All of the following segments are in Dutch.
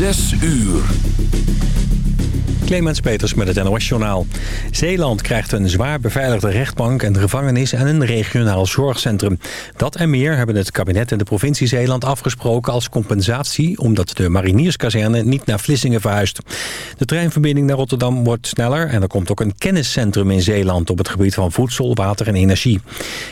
Zes uur. Clemens Peters met het NOS Journaal. Zeeland krijgt een zwaar beveiligde rechtbank en gevangenis en een regionaal zorgcentrum. Dat en meer hebben het kabinet en de provincie Zeeland afgesproken als compensatie... omdat de marinierskazerne niet naar Vlissingen verhuist. De treinverbinding naar Rotterdam wordt sneller... en er komt ook een kenniscentrum in Zeeland op het gebied van voedsel, water en energie.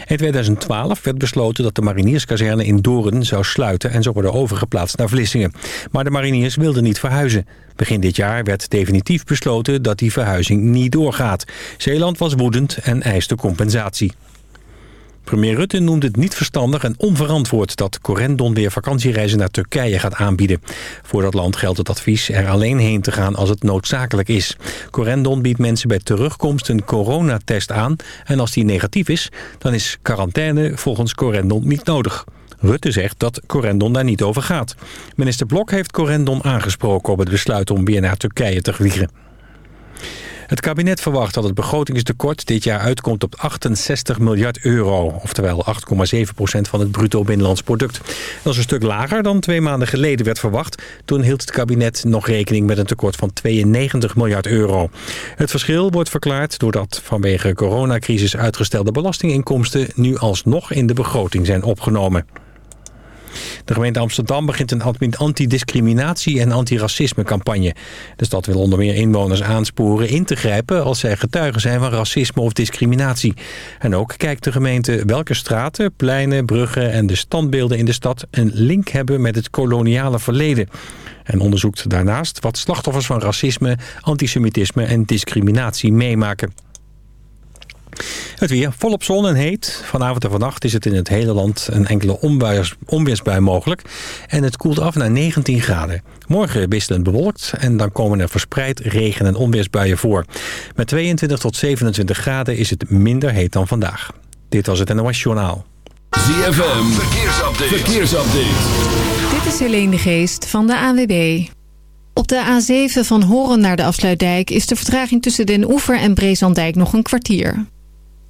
In 2012 werd besloten dat de marinierskazerne in Doorn zou sluiten... en zou worden overgeplaatst naar Vlissingen. Maar de mariniers wilden niet verhuizen. Begin dit jaar werd definitief besloten dat die verhuizing niet doorgaat. Zeeland was woedend en eiste compensatie. Premier Rutte noemt het niet verstandig en onverantwoord dat Corendon weer vakantiereizen naar Turkije gaat aanbieden. Voor dat land geldt het advies er alleen heen te gaan als het noodzakelijk is. Corendon biedt mensen bij terugkomst een coronatest aan en als die negatief is, dan is quarantaine volgens Corendon niet nodig. Rutte zegt dat Corendon daar niet over gaat. Minister Blok heeft Corendon aangesproken op het besluit om weer naar Turkije te vliegen. Het kabinet verwacht dat het begrotingstekort dit jaar uitkomt op 68 miljard euro. Oftewel 8,7 procent van het bruto binnenlands product. Dat is een stuk lager dan twee maanden geleden werd verwacht. Toen hield het kabinet nog rekening met een tekort van 92 miljard euro. Het verschil wordt verklaard doordat vanwege coronacrisis uitgestelde belastinginkomsten... nu alsnog in de begroting zijn opgenomen. De gemeente Amsterdam begint een antidiscriminatie- en antiracisme-campagne. De stad wil onder meer inwoners aansporen in te grijpen... als zij getuigen zijn van racisme of discriminatie. En ook kijkt de gemeente welke straten, pleinen, bruggen... en de standbeelden in de stad een link hebben met het koloniale verleden. En onderzoekt daarnaast wat slachtoffers van racisme, antisemitisme en discriminatie meemaken. Het weer volop zon en heet. Vanavond en vannacht is het in het hele land een enkele onweersbui mogelijk. En het koelt af naar 19 graden. Morgen wisselend bewolkt en dan komen er verspreid regen- en onweersbuien voor. Met 22 tot 27 graden is het minder heet dan vandaag. Dit was het NOS Journaal. ZFM, verkeersupdate. verkeersupdate. Dit is Helene de Geest van de ANWB. Op de A7 van Horen naar de Afsluitdijk is de vertraging tussen Den Oever en Brezandijk nog een kwartier.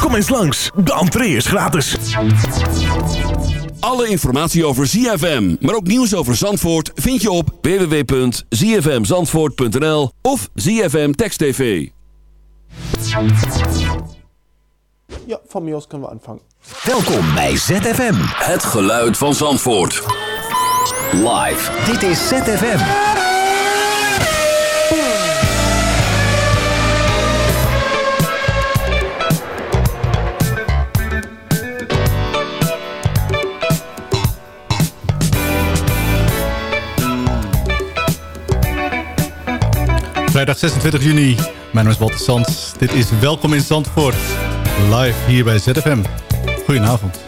Kom eens langs, de entree is gratis. Alle informatie over ZFM, maar ook nieuws over Zandvoort... vind je op www.zfmzandvoort.nl of ZFM Text TV. Ja, van mij aus kunnen we aanvangen. Welkom bij ZFM. Het geluid van Zandvoort. Live. Dit is ZFM. Vrijdag 26 juni. Mijn naam is Walter Sands. Dit is Welkom in Zandvoort. Live hier bij ZFM. Goedenavond.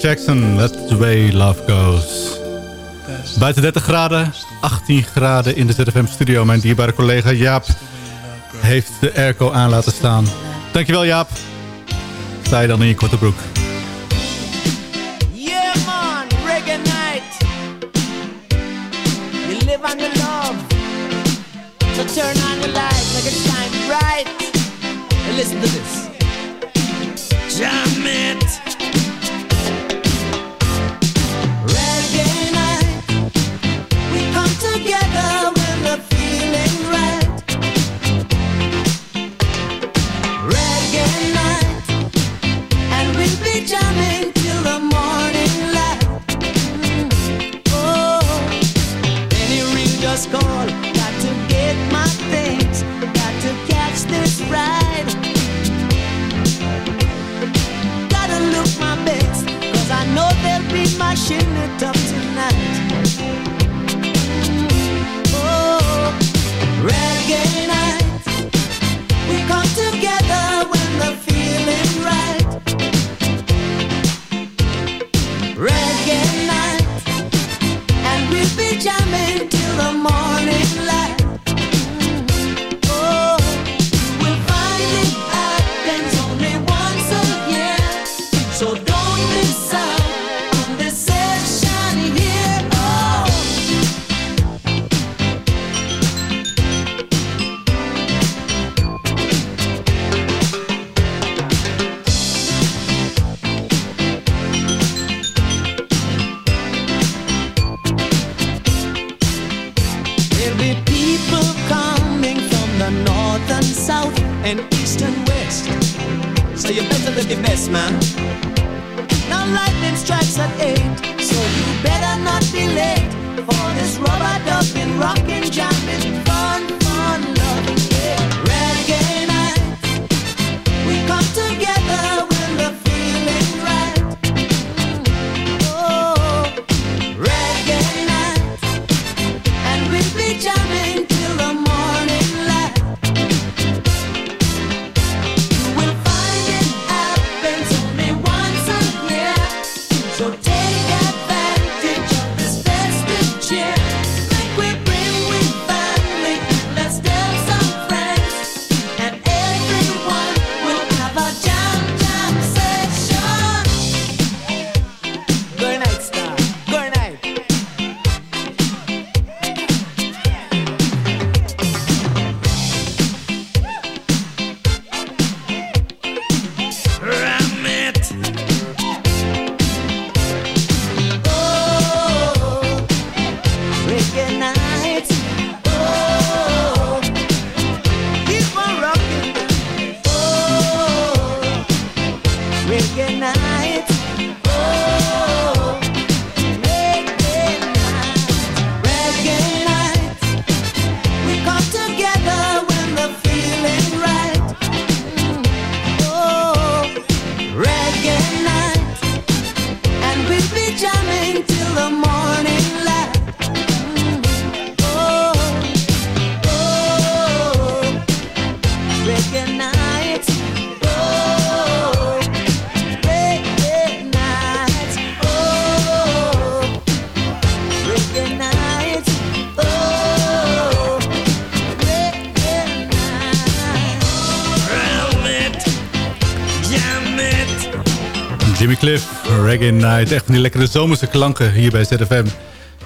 Jackson, that's the way love goes. Buiten 30 graden, 18 graden in de ZFM-studio. Mijn dierbare collega Jaap heeft de airco aan laten staan. Dankjewel Jaap. Sta je dan in je korte broek. Yeah, man, reggae night. You live on the love. So turn on the light, make it shine bright. And listen to this. Jam it. They'll be mashing it up tonight. Mm. Oh, reggae Reggae Night. Echt van die lekkere zomerse klanken hier bij ZFM. En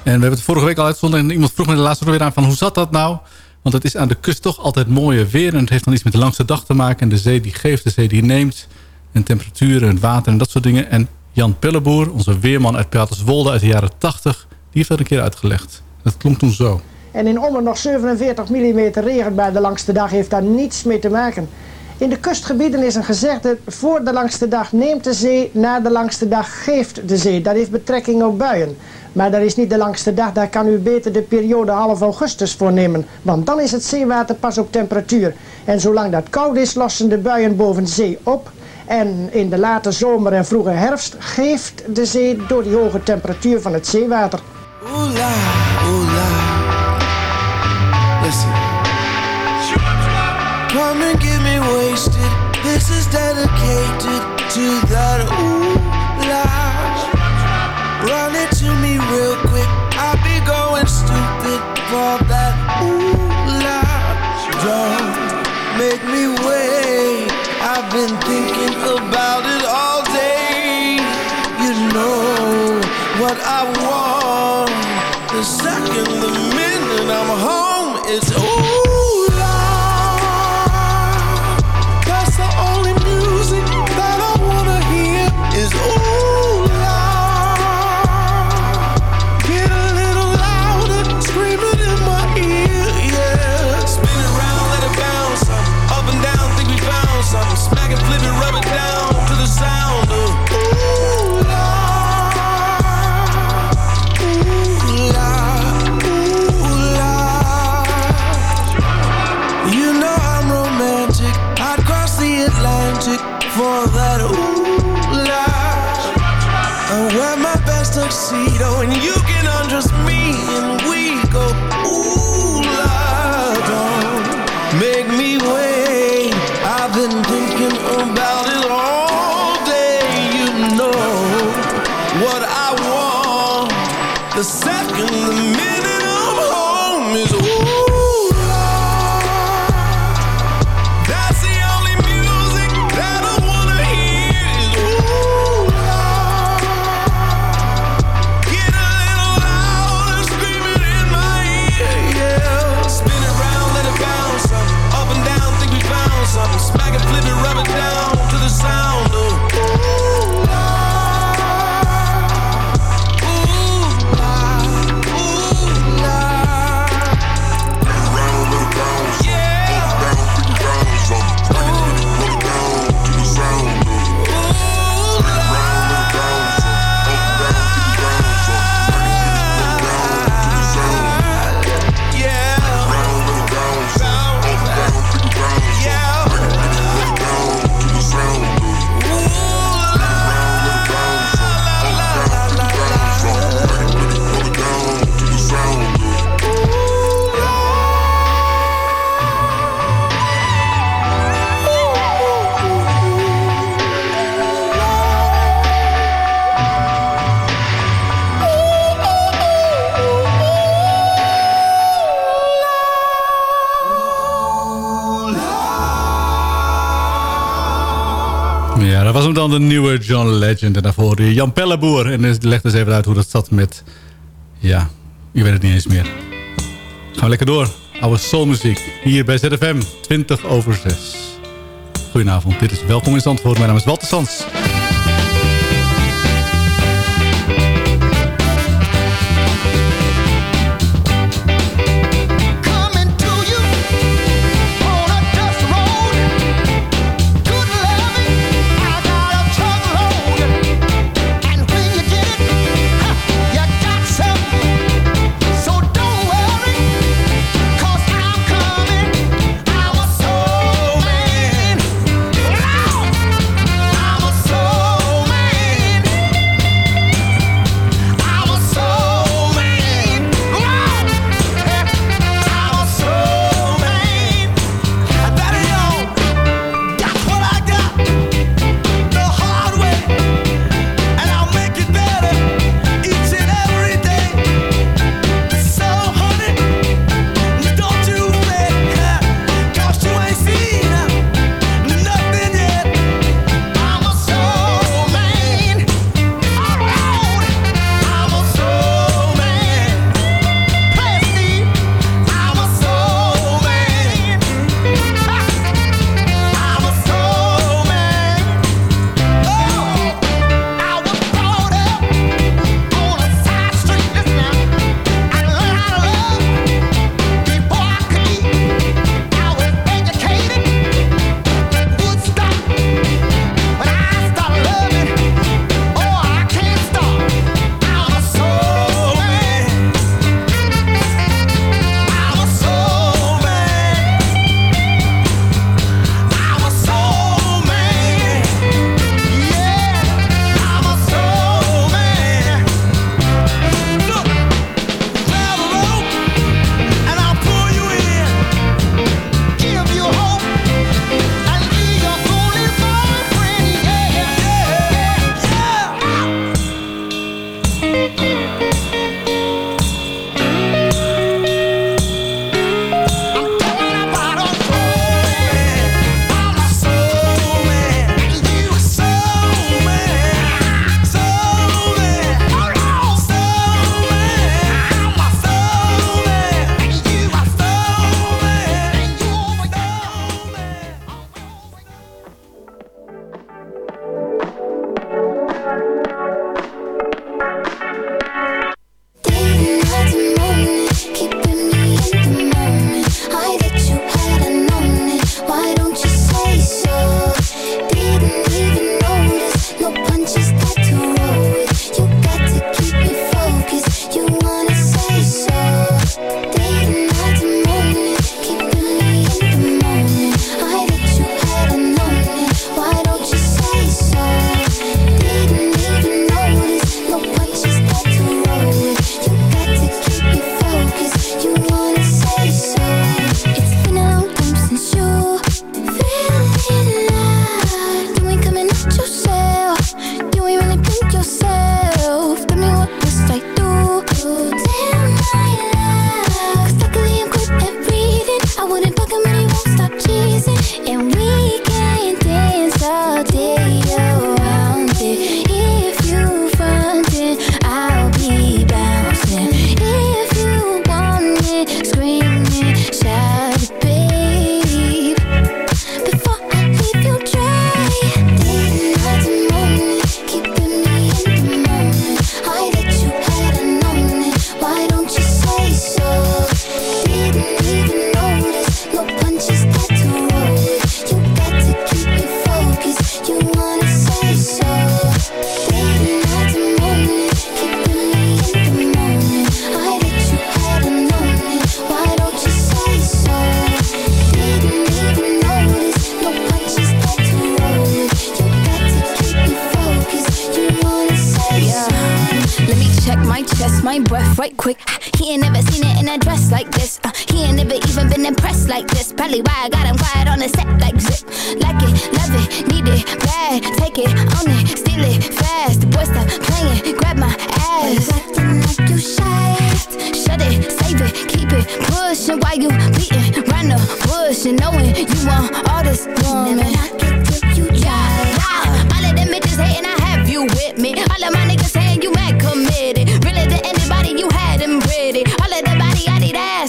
we hebben het vorige week al uitgezonden. En iemand vroeg me de laatste weer aan van hoe zat dat nou? Want het is aan de kust toch altijd mooie weer. En het heeft dan iets met de langste dag te maken. En de zee die geeft, de zee die neemt. En temperaturen, en water en dat soort dingen. En Jan Pelleboer, onze weerman uit Paterswolde uit de jaren 80... die heeft dat een keer uitgelegd. Dat klonk toen zo. En in Ommen nog 47 mm regen bij de langste dag heeft daar niets mee te maken. In de kustgebieden is een gezegde, voor de langste dag neemt de zee, na de langste dag geeft de zee. Dat heeft betrekking op buien. Maar dat is niet de langste dag, daar kan u beter de periode half augustus voor nemen. Want dan is het zeewater pas op temperatuur. En zolang dat koud is, lossen de buien boven zee op. En in de late zomer en vroege herfst geeft de zee door die hoge temperatuur van het zeewater. wasted. This is dedicated to that ooh la. Run it to me real quick. I'll be going stupid for that ooh la. Don't make me wait. I've been thinking about it all day. You know what I want. The second, the minute I'm home, it's ooh. For that ooh la. I wear my best tuxedo and you dan de nieuwe John Legend. En daarvoor de Jan Pelleboer. En dus leg dus even uit hoe dat zat met... Ja, je weet het niet eens meer. Gaan we lekker door. Oude soulmuziek. Hier bij ZFM. 20 over 6. Goedenavond. Dit is Welkom in Zandvoort. Mijn naam is Walter Sans.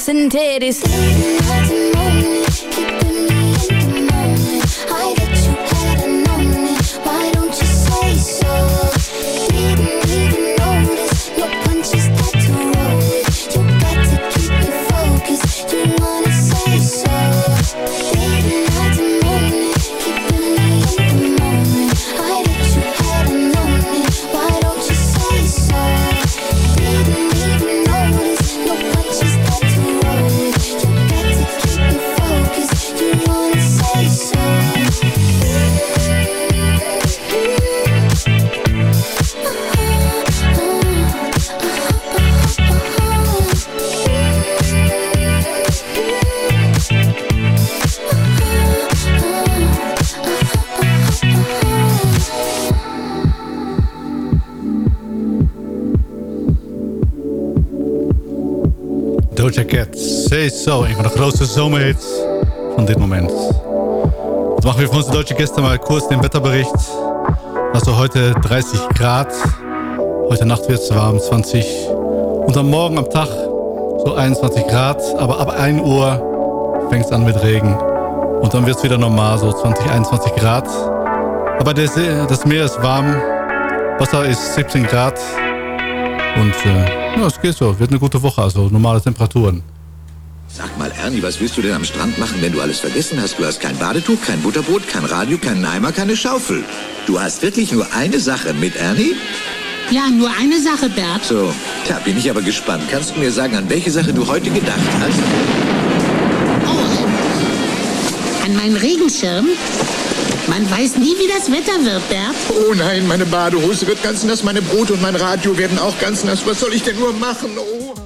Ass and titties. Say So, een van de grootste zomerhits van dit moment. Das machen wir für unsere deutsche Gäste mal kurz den Wetterbericht. Also heute 30 Grad, heute Nacht wird es warm, 20 und am Morgen am Tag so 21 Grad, aber ab 1 Uhr fängt es an mit Regen. Und dann wird es wieder normal, so 20, 21 Grad. Aber das, das Meer ist warm, Wasser ist 17 Grad. Und äh, ja, es geht so, wird eine gute Woche, also normale Temperaturen. Ernie, was willst du denn am Strand machen, wenn du alles vergessen hast? Du hast kein Badetuch, kein Butterbrot, kein Radio, keinen Eimer, keine Schaufel. Du hast wirklich nur eine Sache mit, Ernie? Ja, nur eine Sache, Bert. So, da bin ich aber gespannt. Kannst du mir sagen, an welche Sache du heute gedacht hast? An meinen Regenschirm? Man weiß nie, wie das Wetter wird, Bert. Oh nein, meine Badehose wird ganz nass, meine Brot und mein Radio werden auch ganz nass. Was soll ich denn nur machen? Oh.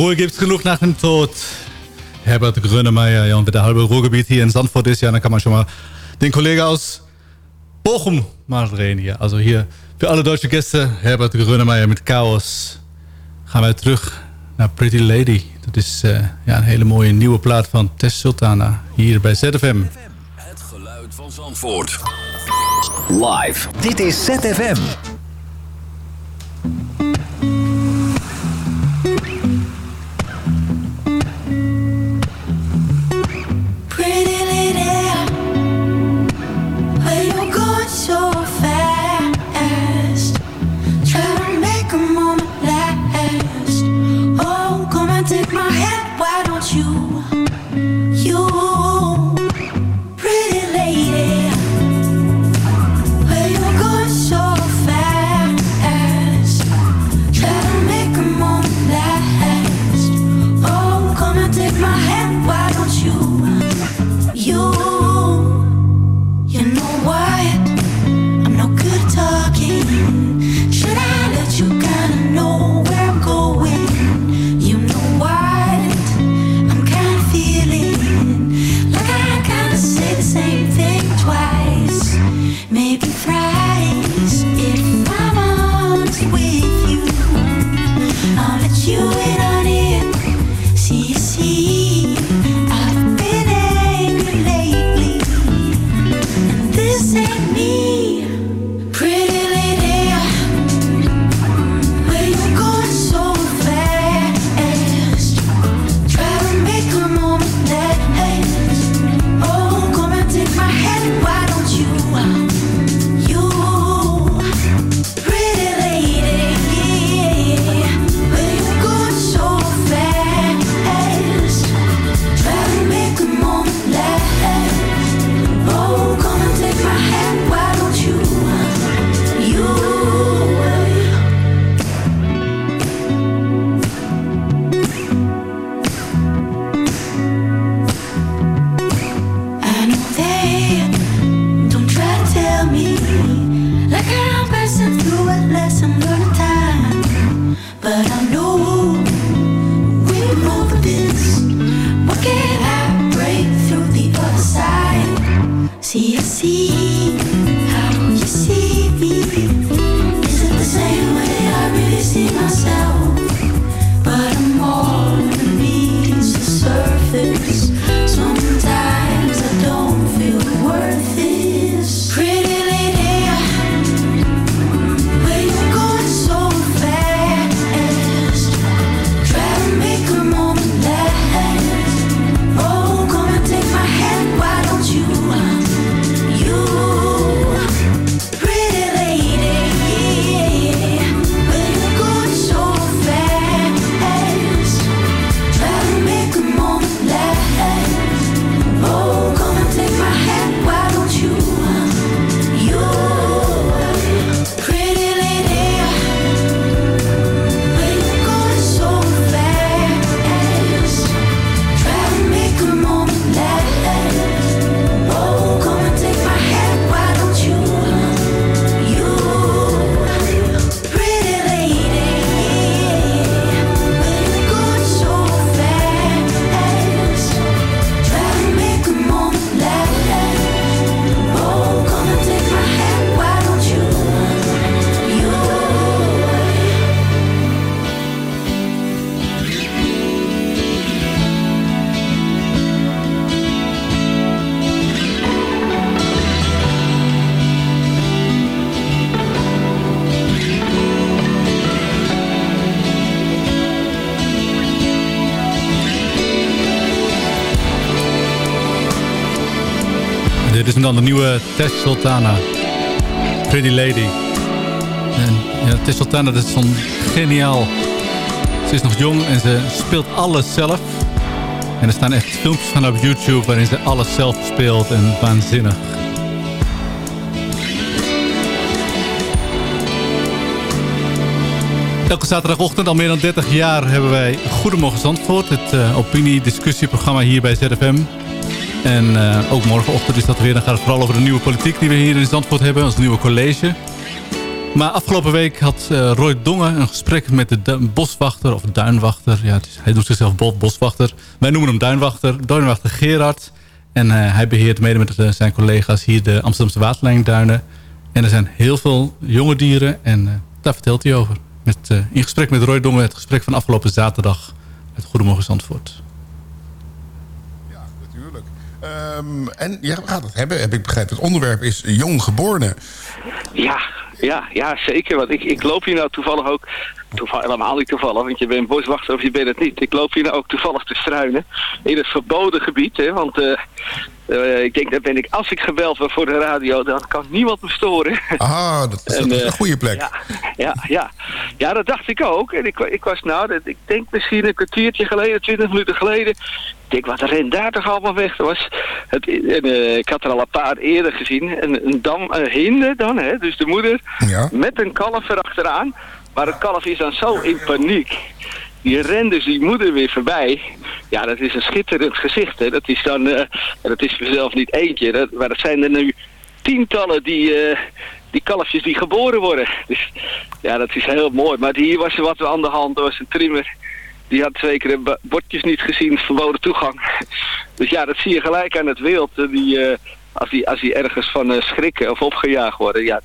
Ruhe gibt het genug nach dem Tod. Herbert Grönemeyer, ja, und wenn der halbe Ruhrgebiet hier in Sandford ist, ja, dann kann man schon mal den Kollegen aus Bochum mal drehen hier. Also hier für alle deutsche Gäste, Herbert Grönemeyer met Chaos. Gaan wij terug naar Pretty Lady. Dat is eh, ja, een hele mooie nieuwe plaat van Tess Sultana hier bij ZFM. Het geluid van Zandvoort. Live. Dit is ZFM. Van de nieuwe Tess Sultana. Pretty Lady. En, ja, Tess Sultana, dat is zo'n geniaal. Ze is nog jong en ze speelt alles zelf. En er staan echt filmpjes van op YouTube waarin ze alles zelf speelt. En waanzinnig. Elke zaterdagochtend, al meer dan 30 jaar, hebben wij Goedemorgen Zandvoort. Het uh, opinie-discussieprogramma hier bij ZFM. En uh, ook morgenochtend is dat weer. Dan gaat het vooral over de nieuwe politiek die we hier in Zandvoort hebben. Ons nieuwe college. Maar afgelopen week had eh, Roy Dongen een gesprek met de boswachter of duinwachter. Ja, is, hij doet zichzelf Bob boswachter. Wij noemen hem duinwachter. Duinwachter Gerard. En eh, hij beheert mede met zijn collega's hier de Amsterdamse waterlijnduinen. En er zijn heel veel jonge dieren. En daar vertelt hij over. Met, in gesprek met Roy Dongen. Het gesprek van afgelopen zaterdag. met Goedemorgen Zandvoort. Ehm, en ja, het hebben, heb ik begrepen. Het onderwerp is jonggeborenen. Ja, ja, ja, zeker. Want ik, ik loop hier nou toevallig ook, toevallig, helemaal niet toevallig, want je bent boswachter of je bent het niet. Ik loop hier nou ook toevallig te struinen in het verboden gebied. Hè, want eh, eh, ik denk, dat ben ik, als ik gebeld word voor de radio, dan kan niemand me storen. Ah, dat is, En, dat is eh, een goede plek. Ja, ja, ja. ja, dat dacht ik ook. En ik, ik was nou, dat, ik denk misschien een kwartiertje geleden, twintig minuten geleden. Ik denk, wat rent daar toch allemaal weg? Was het, en, eh, ik had er al een paar eerder gezien. Een, een dam, een hinde dan, hè, dus de moeder, met een kalf erachteraan. Maar het kalf is dan zo in paniek. Die rent dus die moeder weer voorbij. Ja, dat is een schitterend gezicht. Hè. Dat is dan, eh, dat is zelf niet eentje. Dat, maar dat zijn er nu tientallen die, eh, die kalfjes die geboren worden. Dus ja, dat is heel mooi. Maar hier was er wat aan de hand. Er was een trimmer. Die had zeker de ba- bordjes niet gezien, verboden toegang. Dus ja, dat zie je gelijk aan het wild. eh, Die, als, die, als die ergens van schrikken of opgejaagd worden, ja,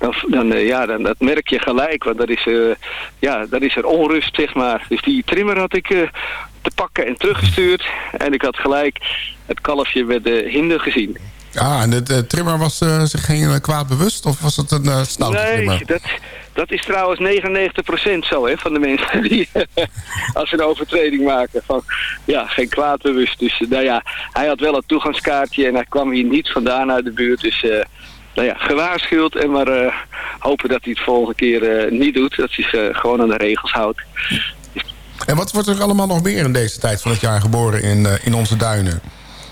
dan, dan, eh, ja, dan dat merk je gelijk. Want dat is, eh, ja, dat is er onrust, zeg maar. Dus die trimmer had ik eh, te pakken en teruggestuurd. En ik had gelijk het kalfje met de hinder gezien. Ah, en de, de trimmer was zich geen kwaad bewust? Of was het een uh, stoute nee, trimmer? dat, dat is trouwens 99% zo, hè, van de mensen die als ze een overtreding maken. Van, ja, geen kwaad bewust. Dus nou ja, hij had wel een toegangskaartje en hij kwam hier niet vandaan uit de buurt. Dus nou ja, gewaarschuwd en maar eh, hopen dat hij het volgende keer eh, niet doet. Dat hij zich eh, gewoon aan de regels houdt. En wat wordt er allemaal nog meer in deze tijd van het jaar geboren in, in onze duinen?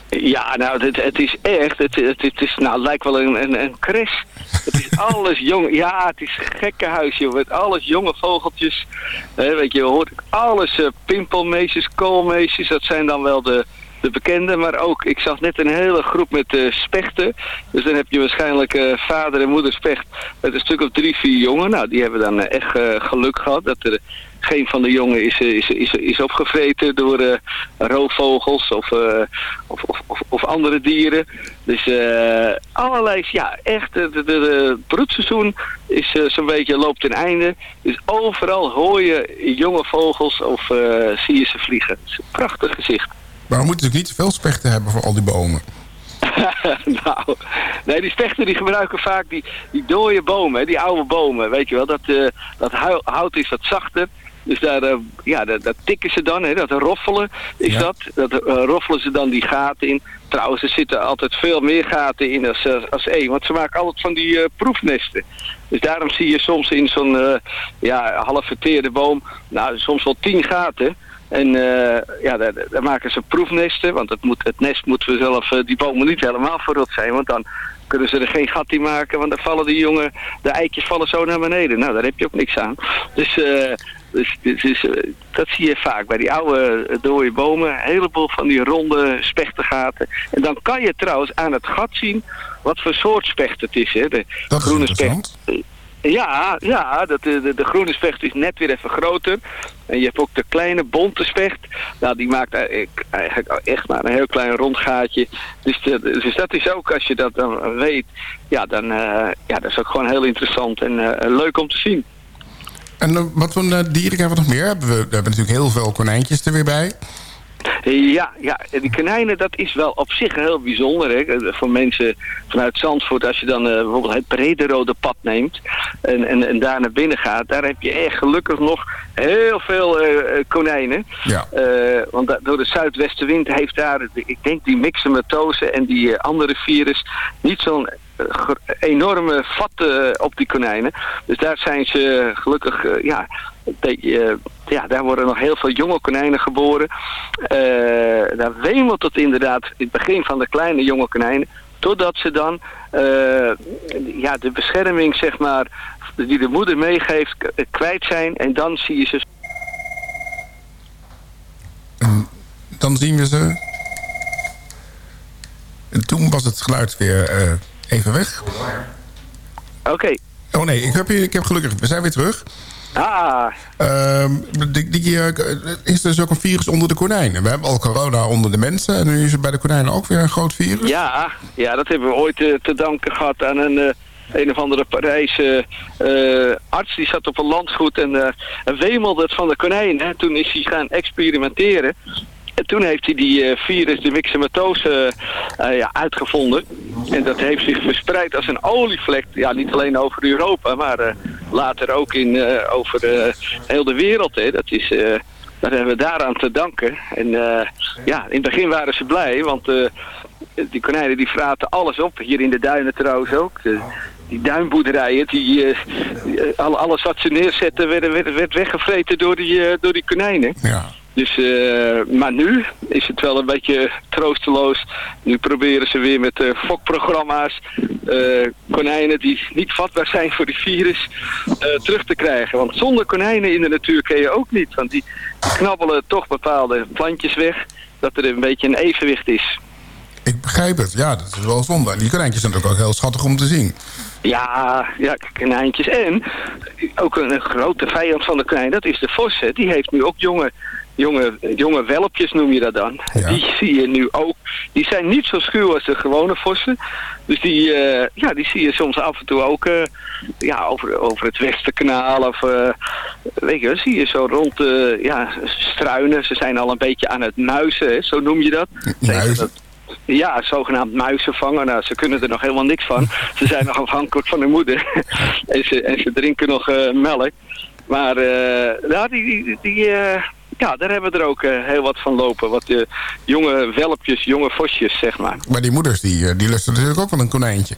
Ja, nou, het, het is echt, het, het, het is, nou, het lijkt wel een, een, een crash. Het is alles jong, ja, het is een gekke huis, joh, met alles jonge vogeltjes. Hè, weet je, je hoort alles, uh, pimpelmeisjes, koolmeisjes, dat zijn dan wel de, de bekende, maar ook, ik zag net een hele groep met uh, spechten. Dus dan heb je waarschijnlijk uh, vader en moeder specht met een stuk of drie, vier jongen. Nou, die hebben dan uh, echt geluk gehad dat er geen van de jongen is, is, is, is opgevreten door roofvogels of, of, of, of, andere dieren. Dus allerlei, ja, echt, het broedseizoen is zo'n beetje loopt ten einde. Dus overal hoor je jonge vogels of zie je ze vliegen. Het is een prachtig gezicht. Maar we moeten natuurlijk niet zoveel spechten hebben voor al die bomen. nou, nee, die spechten die gebruiken vaak die, die dode bomen, die oude bomen, weet je wel. Dat, uh, dat hout is wat zachter. Dus daar, uh, ja, dat, dat, tikken ze dan, hè, dat roffelen is ja. dat. Dat uh, roffelen ze dan die gaten in. Trouwens, er zitten altijd veel meer gaten in als, als, als één. Want ze maken altijd van die uh, proefnesten. Dus daarom zie je soms in zo'n ja, half verteerde boom, nou, soms wel tien gaten. En uh, ja, daar, daar, maken ze proefnesten, want het, moet, het nest moeten we zelf, uh, die bomen niet helemaal verrot zijn, want dan kunnen ze er geen gat in maken, want dan vallen die jongen, de eitjes vallen zo naar beneden. Nou, daar heb je ook niks aan. Dus, uh, dus, dus, dus dat zie je vaak bij die oude dode bomen, een heleboel van die ronde spechtengaten. En dan kan je trouwens aan het gat zien wat voor soort specht het is. Hè. De dat groene specht. Ja, ja dat, de, de, de, groene specht is net weer even groter. En je hebt ook de kleine bonte specht. Nou, die maakt eigenlijk echt maar een heel klein rond gaatje. Dus, de, dus dat is ook, als je dat dan weet, ja, dan ja, dat is ook gewoon heel interessant en leuk om te zien. En wat voor dieren hebben we nog meer? We hebben natuurlijk heel veel konijntjes er weer bij. Ja, ja, die konijnen, dat is wel op zich heel bijzonder. Hè? Voor mensen vanuit Zandvoort, als je dan uh, bijvoorbeeld het Brederode pad neemt en, en, en daar naar binnen gaat, daar heb je echt gelukkig nog heel veel uh, konijnen. Ja. Uh, want door de zuidwestenwind heeft daar, ik denk die mixematose en die andere virus, niet zo'n enorme vat op die konijnen. Dus daar zijn ze gelukkig, ja, ja, daar worden nog heel veel jonge konijnen geboren. Daar wemelt het inderdaad in het begin van de kleine jonge konijnen. Totdat ze dan ja, de bescherming, zeg maar, die de moeder meegeeft, kwijt zijn. En dan zie je ze... Dan zien we ze... En toen was het geluid weer even weg. Oké. Okay. Oh nee, ik heb, hier- ik heb gelukkig... We zijn weer terug. Ah, Ehm, die, die, eh, is er dus ook een virus onder de konijnen? We hebben al corona onder de mensen... en nu is er bij de konijnen ook weer een groot virus? ja, ja, dat hebben we ooit eh, te danken gehad aan een... eh, een of andere Parijse arts die zat op een landgoed en, en wemelde het van de konijnen. Toen is hij gaan experimenteren. En toen heeft hij die eh, virus, de myxomatose, eh, ja, uitgevonden. En dat heeft zich verspreid als een olievlek. Ja, niet alleen over Europa, maar eh, later ook in, over heel de wereld. Hè. Dat is... dat hebben we daaraan te danken. En ja, in het begin waren ze blij, want die konijnen die fraten alles op. Hier in de duinen trouwens ook. De- die duinboerderijen, die, eh, die, alle- alles wat ze neerzetten werd, werd, weggevreten door die, door die konijnen. Ja. Dus, eh, maar nu is het wel een beetje troosteloos. Nu proberen ze weer met eh, fokprogramma's eh, konijnen die niet vatbaar zijn voor die virus terug te krijgen. Want zonder konijnen in de natuur kun je ook niet. Want die, knabbelen toch bepaalde plantjes weg. Dat er een beetje een evenwicht is. Ik begrijp het. Ja, dat is wel zonde. En die konijntjes zijn natuurlijk ook heel schattig om te zien. Ja, ja, konijntjes. En ook een, grote vijand van de konijn, dat is de vos. hè. Die heeft nu ook jonge, jonge, jonge welpjes, noem je dat dan. Die zie je nu ook. Die zijn niet zo schuw als de gewone vossen. Dus die, eh, ja, die zie je soms af en toe ook eh, ja, over, over het Westerkanaal. Of, eh, weet je, zie je zo rond eh, ja, struinen. Ze zijn al een beetje aan het muizen, hè, zo noem je dat. Muizen? Ja, zogenaamd muizenvanger. Nou, ze kunnen er nog helemaal niks van. Ze zijn nog afhankelijk van hun moeder. en, ze, en ze drinken nog melk. Maar eh, ja, die, die, die, ja, daar hebben we er ook eh, heel wat van lopen. Wat eh, jonge welpjes, jonge vosjes, zeg maar. Maar die moeders, die, eh, die lusten natuurlijk ook wel een konijntje.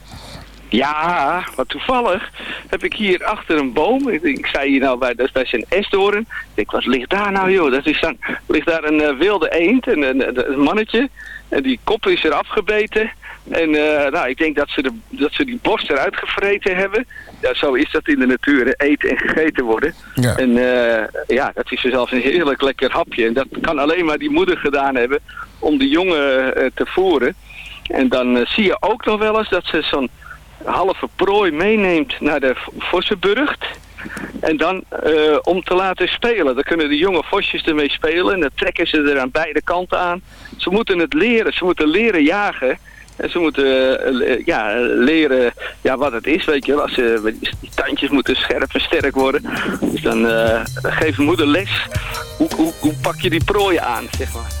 Ja, wat toevallig heb ik hier achter een boom. Ik, ik zei hier nou bij, dat is zijn esdoorn. Ik denk, wat ligt daar nou joh? Dat is dan, ligt daar een eh, wilde eend, een, een, een mannetje. En die kop is er afgebeten. En eh, nou, ik denk dat ze, de, dat ze die borst eruit gevreten hebben. Ja, zo is dat in de natuur, hè, eten en gegeten worden. Ja. En eh, ja, dat is zelfs een heerlijk lekker hapje. En dat kan alleen maar die moeder gedaan hebben om die jongen te voeren. En dan zie je ook nog wel eens dat ze zo'n halve prooi meeneemt naar de Vossenburgt. En dan eh, om te laten spelen. Dan kunnen de jonge vosjes ermee spelen. En dan trekken ze er aan beide kanten aan. Ze moeten het leren. Ze moeten leren jagen. En ze moeten eh, ja, leren ja, wat het is. Weet je, als ze, die tandjes moeten scherp en sterk worden. Dus dan eh, geeft moeder les. Hoe, hoe, hoe pak je die prooi aan, zeg maar.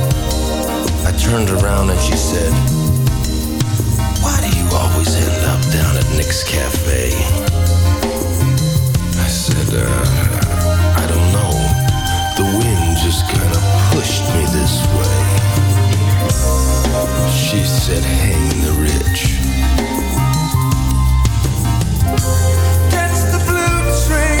Turned around and she said, Why do you always end up down at Nick's Cafe? I said, uh, I don't know. The wind just kind of pushed me this way. She said, Hang the rich. Catch the blue train.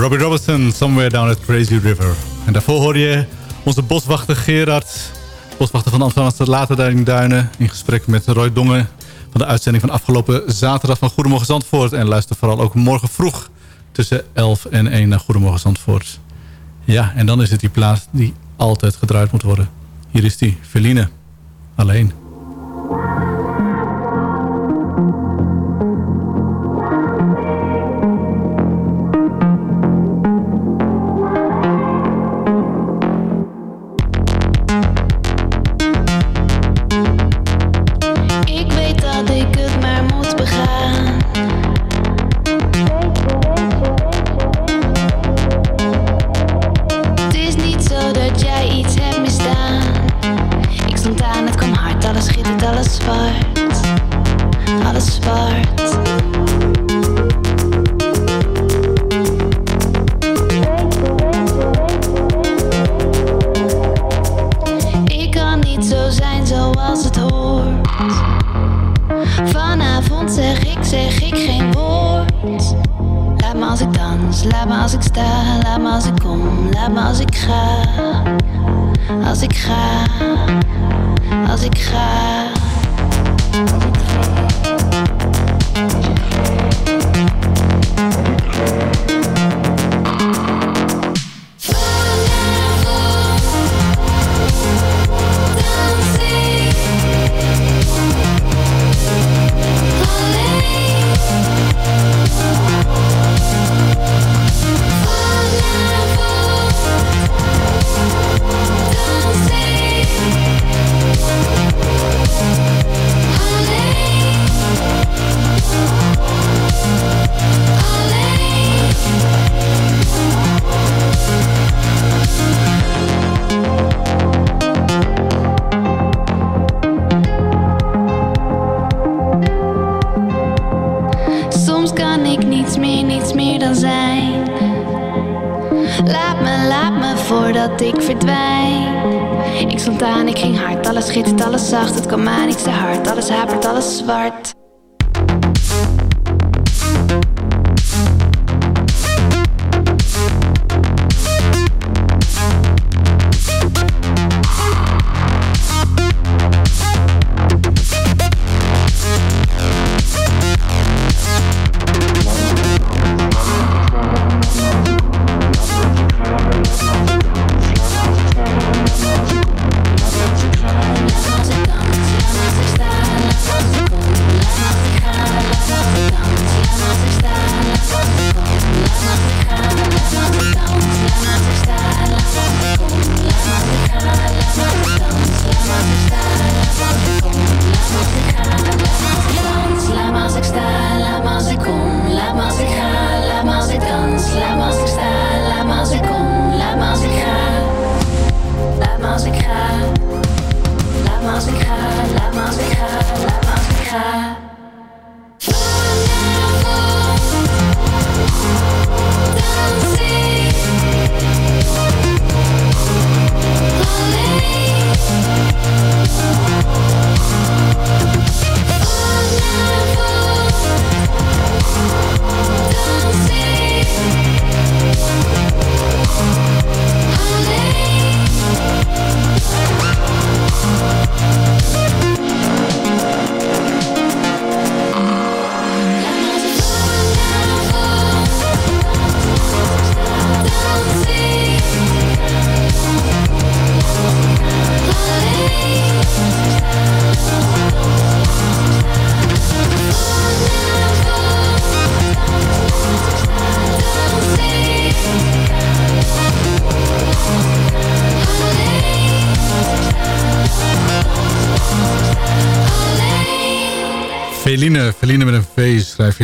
Robbie Robertson, Somewhere Down at Crazy River. En daarvoor hoor je onze boswachter Gerard, boswachter van de Amsterdamse Laterduinen... in gesprek met Roy Dongen van de uitzending van afgelopen zaterdag van Goedemorgen Zandvoort. En luister vooral ook morgen vroeg tussen 11 en 1 naar Goedemorgen Zandvoort. Ja, en dan is het die plaats die altijd gedraaid moet worden. Hier is die, Feline. Alleen.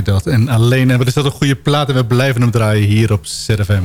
dat. En alleen, wat is dat een goede plaat en we blijven hem draaien hier op ZFM.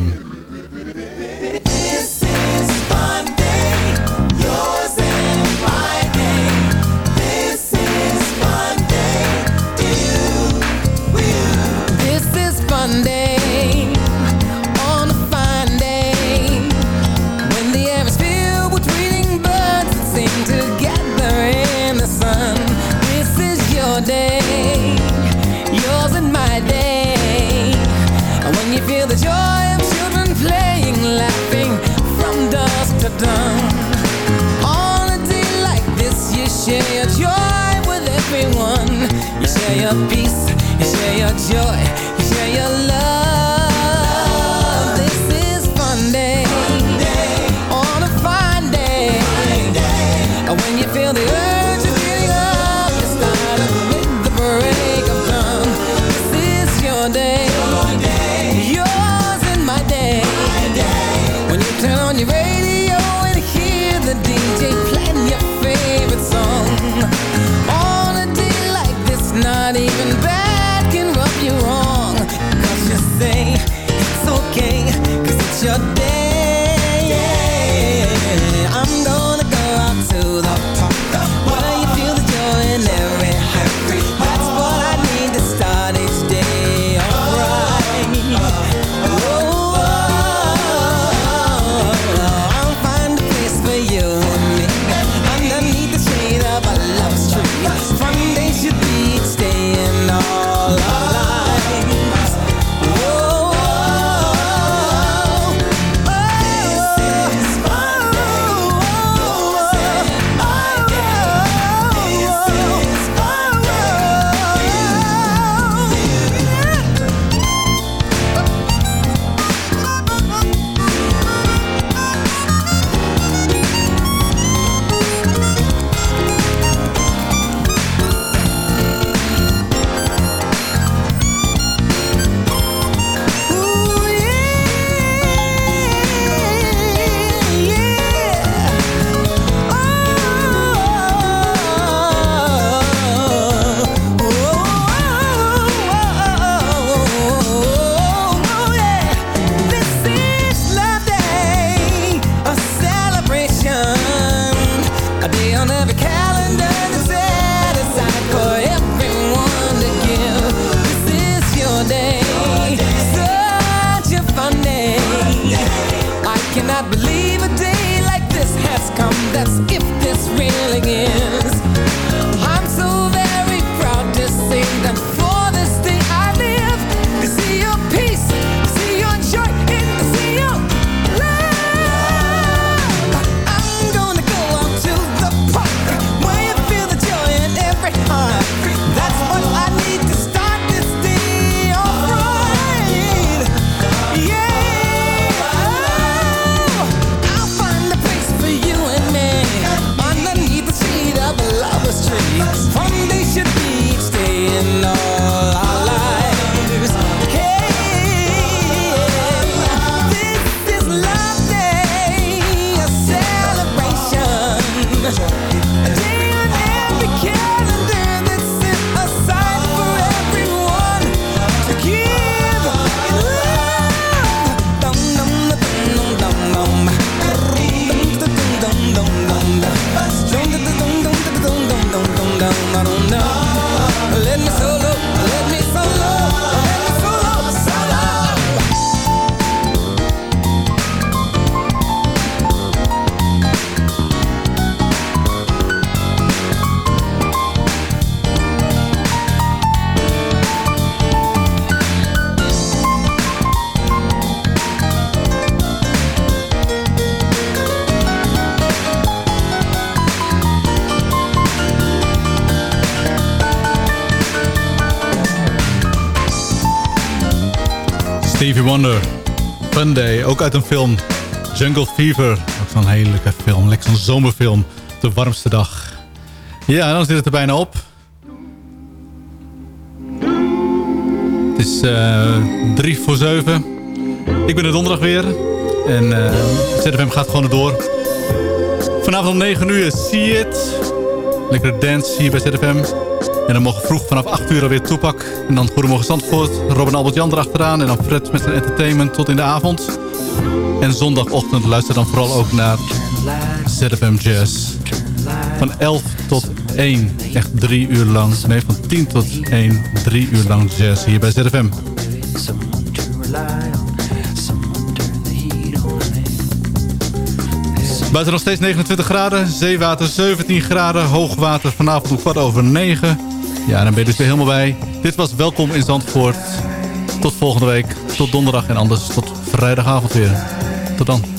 Be. Wonder. Fun Day, ook uit een film. Jungle Fever, ook zo'n heerlijke film. Lekker zo'n zomerfilm. De warmste dag. Ja, dan zit het er bijna op. Het is eh, drie voor zeven. Ik ben er donderdag weer. En eh, ZFM gaat gewoon door. Vanavond om 9 uur, see it. lekker dance hier bij ZFM. En dan mogen vroeg vanaf 8 uur alweer Toepak. En dan Goedemorgen Zandvoort. Robin Albert-Jan erachteraan. En dan Fred met zijn entertainment tot in de avond. En zondagochtend luister dan vooral ook naar ZFM Jazz. Van 11 tot 1. Echt drie uur lang. Nee, van 10 tot 1. Drie uur lang jazz hier bij ZFM. Buiten nog steeds 29 graden. Zeewater 17 graden. Hoogwater vanavond om kwart over 9. Ja, dan ben je dus weer helemaal bij. Dit was Welkom in Zandvoort. Tot volgende week. Tot donderdag en anders tot vrijdagavond weer. Tot dan.